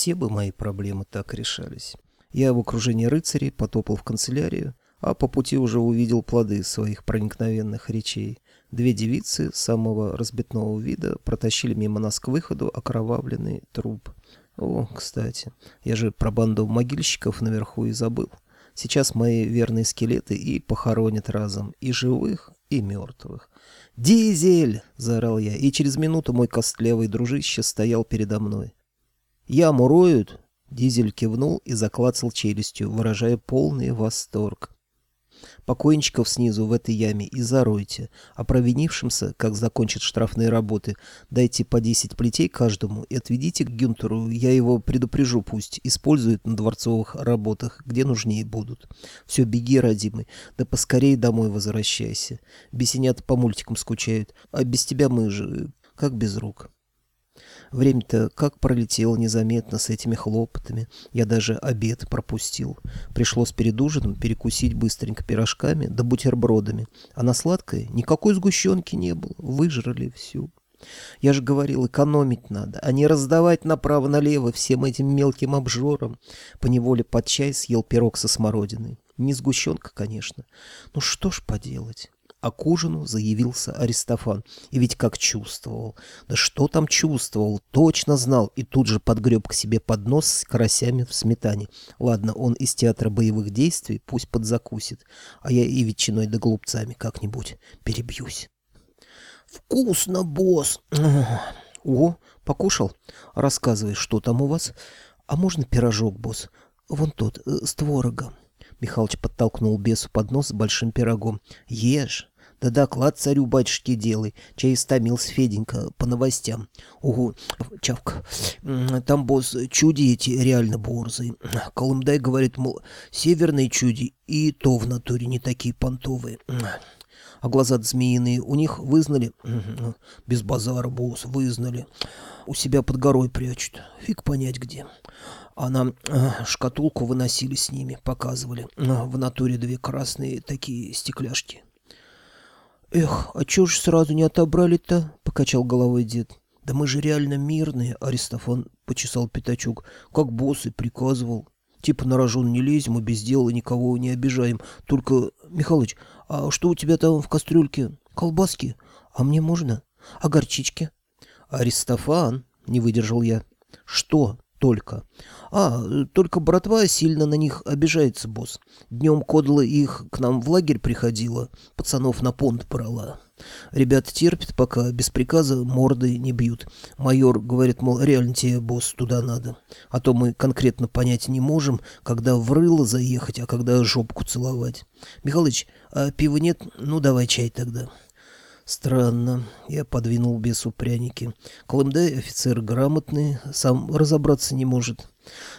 все бы мои проблемы так решались. Я в окружении рыцарей потопал в канцелярию, а по пути уже увидел плоды своих проникновенных речей. Две девицы самого разбитного вида протащили мимо нас к выходу окровавленный труп. О, кстати, я же про банду могильщиков наверху и забыл. Сейчас мои верные скелеты и похоронят разом и живых, и мертвых. «Дизель!» — заорал я, и через минуту мой костлявый дружище стоял передо мной. «Яму роют?» — Дизель кивнул и заклацал челюстью, выражая полный восторг. Покойничков снизу в этой яме и заройте, а провинившимся, как закончат штрафные работы, дайте по 10 плетей каждому и отведите к Гюнтеру, я его предупрежу пусть, использует на дворцовых работах, где нужнее будут. Все, беги, родимый, да поскорее домой возвращайся. Бесенята по мультикам скучают, а без тебя мы же как без рук». Время-то как пролетело незаметно с этими хлопотами. Я даже обед пропустил. Пришлось перед ужином перекусить быстренько пирожками да бутербродами. А на сладкое никакой сгущенки не было. Выжрали всю. Я же говорил, экономить надо, а не раздавать направо-налево всем этим мелким обжорам. Поневоле под чай съел пирог со смородиной. Не сгущенка, конечно. Ну что ж поделать а к ужину заявился Аристофан. И ведь как чувствовал. Да что там чувствовал, точно знал, и тут же подгреб к себе поднос с карасями в сметане. Ладно, он из театра боевых действий, пусть подзакусит, а я и ветчиной да голубцами как-нибудь перебьюсь. «Вкусно, босс!» «О, покушал? Рассказывай, что там у вас? А можно пирожок, босс? Вон тот, э, с творогом». Михалыч подтолкнул бесу под нос большим пирогом. «Ешь!» Да доклад царю-батюшке делай. Чай истомился Феденька по новостям. Угу, чавка. Там, босс, чуди эти реально борзые. Колымдай говорит, мол, северные чуди и то в натуре не такие понтовые. А глаза змеиные у них вызнали? Без базара, босс, вызнали. У себя под горой прячут. Фиг понять где. А нам э, шкатулку выносили с ними, показывали. В натуре две красные такие стекляшки. «Эх, а чего ж сразу не отобрали-то?» — покачал головой дед. «Да мы же реально мирные», — Аристофан почесал пятачок, «как босс и приказывал. Типа на рожон не лезем и без дела никого не обижаем. Только, Михалыч, а что у тебя там в кастрюльке? Колбаски? А мне можно? А горчички?» «Аристофан», — не выдержал я. «Что?» Только. А, только братва сильно на них обижается, босс. Днем Кодла их к нам в лагерь приходила, пацанов на понт брала. Ребята терпят, пока без приказа морды не бьют. Майор говорит, мол, реально тебе, босс, туда надо. А то мы конкретно понять не можем, когда в рыло заехать, а когда жопку целовать. Михалыч, а пива нет? Ну, давай чай тогда. Странно. Я подвинул бесу пряники. Колымдай офицер грамотный, сам разобраться не может.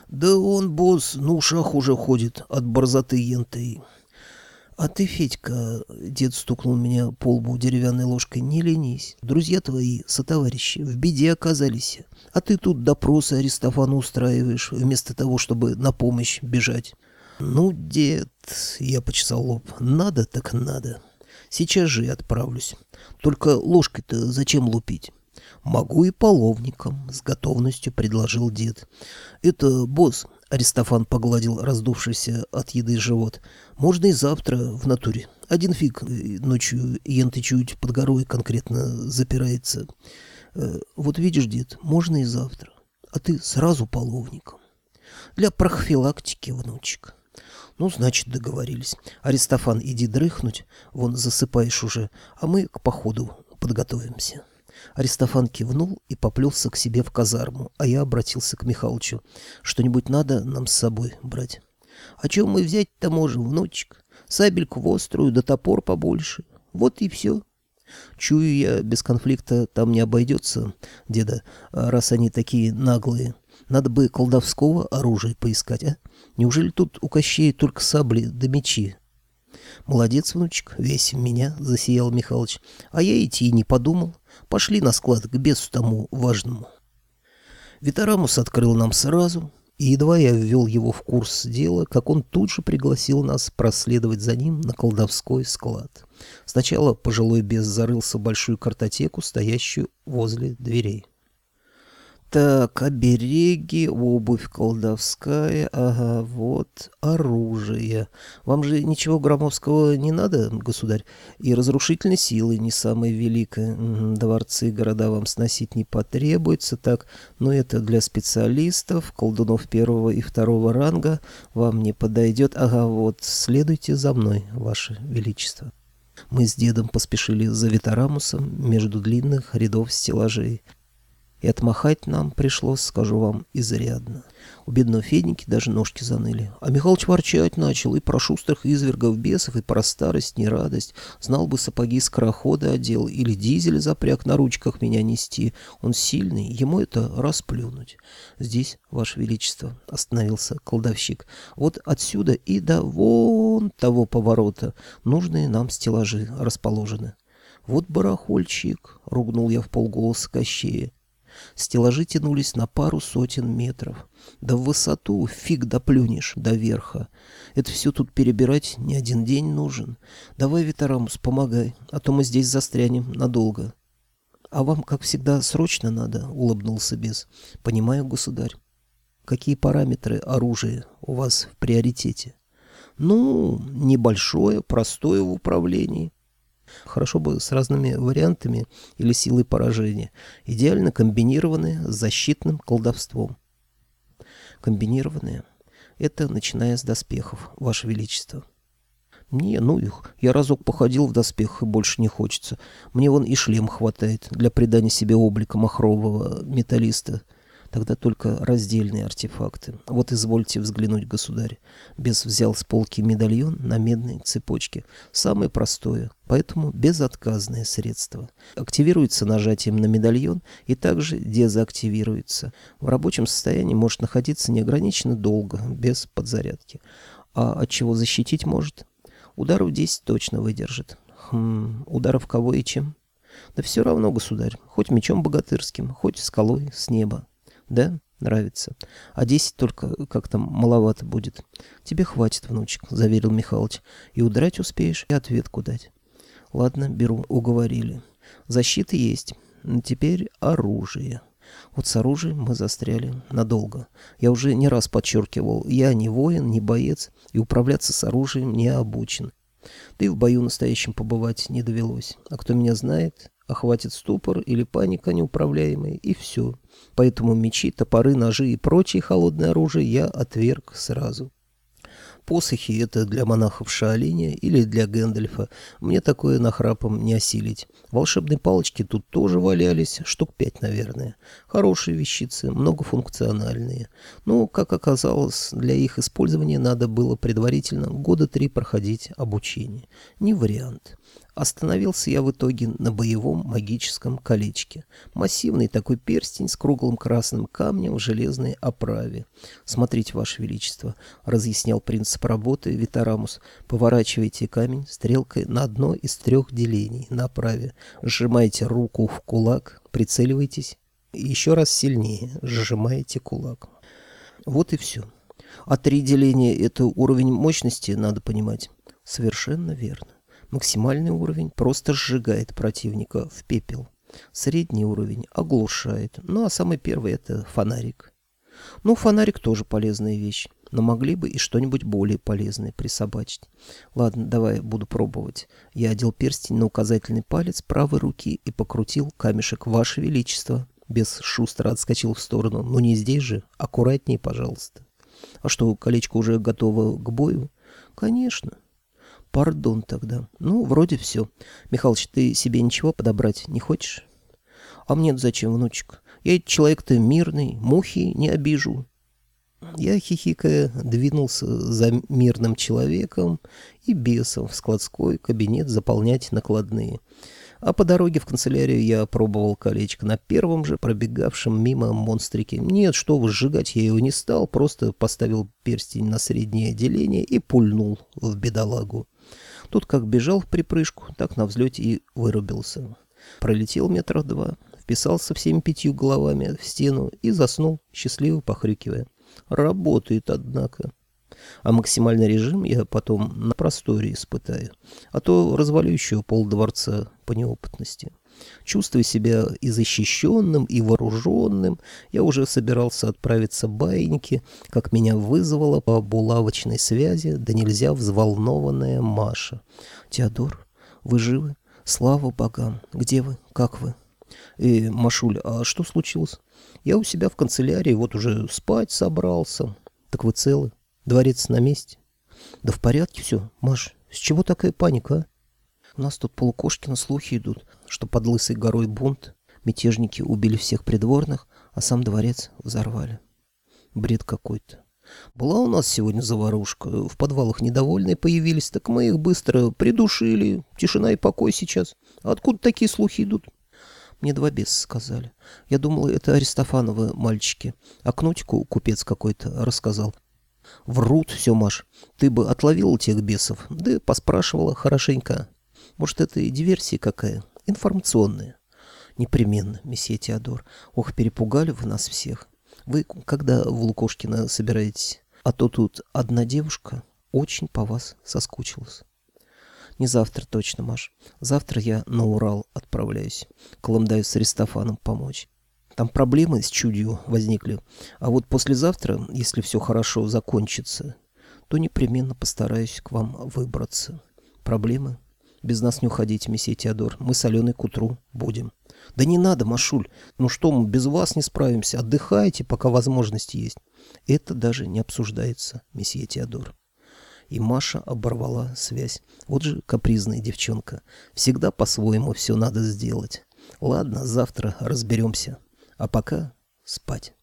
Да он, босс, на ушах уже ходит от борзоты ентой. А ты, Федька, дед стукнул меня по лбу деревянной ложкой, не ленись. Друзья твои, сотоварищи, в беде оказались. А ты тут допросы Аристофану устраиваешь, вместо того, чтобы на помощь бежать. Ну, дед, я почесал лоб, надо так надо. Сейчас же и отправлюсь. Только ложкой-то зачем лупить? Могу и половником, с готовностью предложил дед. Это, босс, Аристофан погладил раздувшийся от еды живот. Можно и завтра в натуре. Один фиг э, ночью енты чуть под горой конкретно запирается. Э, вот видишь, дед, можно и завтра. А ты сразу половником. Для профилактики, внучек. Ну, значит, договорились. Аристофан, иди дрыхнуть, вон засыпаешь уже, а мы к походу подготовимся. Аристофан кивнул и поплелся к себе в казарму, а я обратился к Михалычу. Что-нибудь надо нам с собой брать. А чем мы взять-то можем, внучек? Сабельку острую, да топор побольше. Вот и все. Чую я, без конфликта там не обойдется, деда, раз они такие наглые. Надо бы колдовского оружия поискать, а? Неужели тут у Кощея только сабли да мечи? Молодец, внучек, весь меня, засиял Михалыч. А я идти и не подумал. Пошли на склад к бесу тому важному. Витарамус открыл нам сразу, и едва я ввел его в курс дела, как он тут же пригласил нас проследовать за ним на колдовской склад. Сначала пожилой бес зарылся в большую картотеку, стоящую возле дверей. Так, обереги, обувь колдовская, ага, вот, оружие. Вам же ничего громовского не надо, государь? И разрушительной силы не самой великой. Дворцы, города вам сносить не потребуется, так, но это для специалистов, колдунов первого и второго ранга, вам не подойдет. Ага, вот, следуйте за мной, ваше величество. Мы с дедом поспешили за Витарамусом между длинных рядов стеллажей. И отмахать нам пришлось, скажу вам, изрядно. У бедного Феденьки даже ножки заныли. А Михалыч ворчать начал и про шустрых извергов бесов, и про старость, не радость. Знал бы сапоги скорохода одел или дизель запряг на ручках меня нести. Он сильный, ему это расплюнуть. Здесь, Ваше Величество, остановился колдовщик. Вот отсюда и до вон того поворота нужные нам стеллажи расположены. Вот барахольчик, ругнул я в полголоса Кощея. Стеллажи тянулись на пару сотен метров. Да в высоту фиг доплюнешь до верха. Это все тут перебирать не один день нужен. Давай, Витарамус, помогай, а то мы здесь застрянем надолго. А вам, как всегда, срочно надо, улыбнулся бес. Понимаю, государь. Какие параметры оружия у вас в приоритете? Ну, небольшое, простое в управлении. Хорошо бы с разными вариантами или силой поражения, идеально комбинированные с защитным колдовством. Комбинированные — это начиная с доспехов, Ваше Величество. Не, ну их, я разок походил в доспехах и больше не хочется. Мне вон и шлем хватает для придания себе облика махрового металлиста — Тогда только раздельные артефакты. Вот извольте взглянуть, государь. Бес взял с полки медальон на медной цепочке. Самое простое, поэтому безотказное средство. Активируется нажатием на медальон и также дезактивируется. В рабочем состоянии может находиться неограниченно долго, без подзарядки. А от чего защитить может? Ударов 10 точно выдержит. Хм, ударов кого и чем? Да все равно, государь, хоть мечом богатырским, хоть скалой с неба. Да, нравится. А десять только как-то маловато будет. Тебе хватит, внучек, заверил Михалыч. И удрать успеешь, и ответку дать. Ладно, беру, уговорили. Защита есть. Теперь оружие. Вот с оружием мы застряли надолго. Я уже не раз подчеркивал, я не воин, не боец, и управляться с оружием не обучен. Да и в бою настоящем побывать не довелось. А кто меня знает, охватит ступор или паника неуправляемая, и все. Поэтому мечи, топоры, ножи и прочее холодное оружие я отверг сразу. Посохи — это для монахов Шаолиня или для Гэндальфа. Мне такое нахрапом не осилить. Волшебные палочки тут тоже валялись, штук пять, наверное. Хорошие вещицы, многофункциональные. Но, как оказалось, для их использования надо было предварительно года три проходить обучение. Не вариант. Остановился я в итоге на боевом магическом колечке. Массивный такой перстень с круглым красным камнем в железной оправе. «Смотрите, Ваше Величество», — разъяснял принцип работы Витарамус. «Поворачивайте камень стрелкой на одно из трех делений на оправе. Сжимаете руку в кулак, прицеливайтесь. Еще раз сильнее сжимаете кулак. Вот и все. А три деления — это уровень мощности, надо понимать. Совершенно верно. Максимальный уровень просто сжигает противника в пепел. Средний уровень оглушает. Ну а самый первый это фонарик. Ну, фонарик тоже полезная вещь, но могли бы и что-нибудь более полезное присобачить. Ладно, давай буду пробовать. Я одел перстень на указательный палец правой руки и покрутил камешек «Ваше Величество». Без шустро отскочил в сторону. Ну не здесь же, аккуратнее, пожалуйста. А что, колечко уже готово к бою? Конечно. Пардон тогда. Ну, вроде все. Михалыч, ты себе ничего подобрать не хочешь? А мне зачем, внучек? Я человек-то мирный, мухи не обижу. Я, хихикая, двинулся за мирным человеком и бесом в складской кабинет заполнять накладные. А по дороге в канцелярию я пробовал колечко на первом же пробегавшем мимо монстрике. Нет, что вы, сжигать я его не стал, просто поставил перстень на среднее деление и пульнул в бедолагу. Тут как бежал в припрыжку, так на взлете и вырубился. Пролетел метров два, вписался всеми пятью головами в стену и заснул, счастливо похрюкивая. Работает, однако. А максимальный режим я потом на просторе испытаю. А то развалю еще полдворца по неопытности. Чувствуя себя и защищенным, и вооруженным, я уже собирался отправиться баиньки, как меня вызвала по булавочной связи, да нельзя взволнованная Маша. «Теодор, вы живы? Слава богам! Где вы? Как вы?» «Э, Машуль, а что случилось?» «Я у себя в канцелярии, вот уже спать собрался». «Так вы целы? Дворец на месте?» «Да в порядке все, Маш. С чего такая паника, а?» «У нас тут полукошки слухи идут, что под Лысой горой бунт, мятежники убили всех придворных, а сам дворец взорвали. Бред какой-то. Была у нас сегодня заварушка, в подвалах недовольные появились, так мы их быстро придушили, тишина и покой сейчас. Откуда такие слухи идут?» Мне два беса сказали. Я думала, это Аристофановы мальчики. А Кнутику купец какой-то рассказал. Врут все, Маш. Ты бы отловила тех бесов, да поспрашивала хорошенько. Может, это и диверсия какая? Информационная. Непременно, месье Теодор. Ох, перепугали вы нас всех. Вы когда в Лукошкино собираетесь? А то тут одна девушка очень по вас соскучилась. Не завтра точно, Маш. Завтра я на Урал отправляюсь. Колымдаю с Аристофаном помочь. Там проблемы с чудью возникли. А вот послезавтра, если все хорошо закончится, то непременно постараюсь к вам выбраться. Проблемы? Без нас не уходите, месье Теодор. Мы с Аленой к утру будем. Да не надо, Машуль. Ну что, мы без вас не справимся. Отдыхайте, пока возможность есть. Это даже не обсуждается, месье Теодор и Маша оборвала связь. Вот же капризная девчонка. Всегда по-своему все надо сделать. Ладно, завтра разберемся. А пока спать.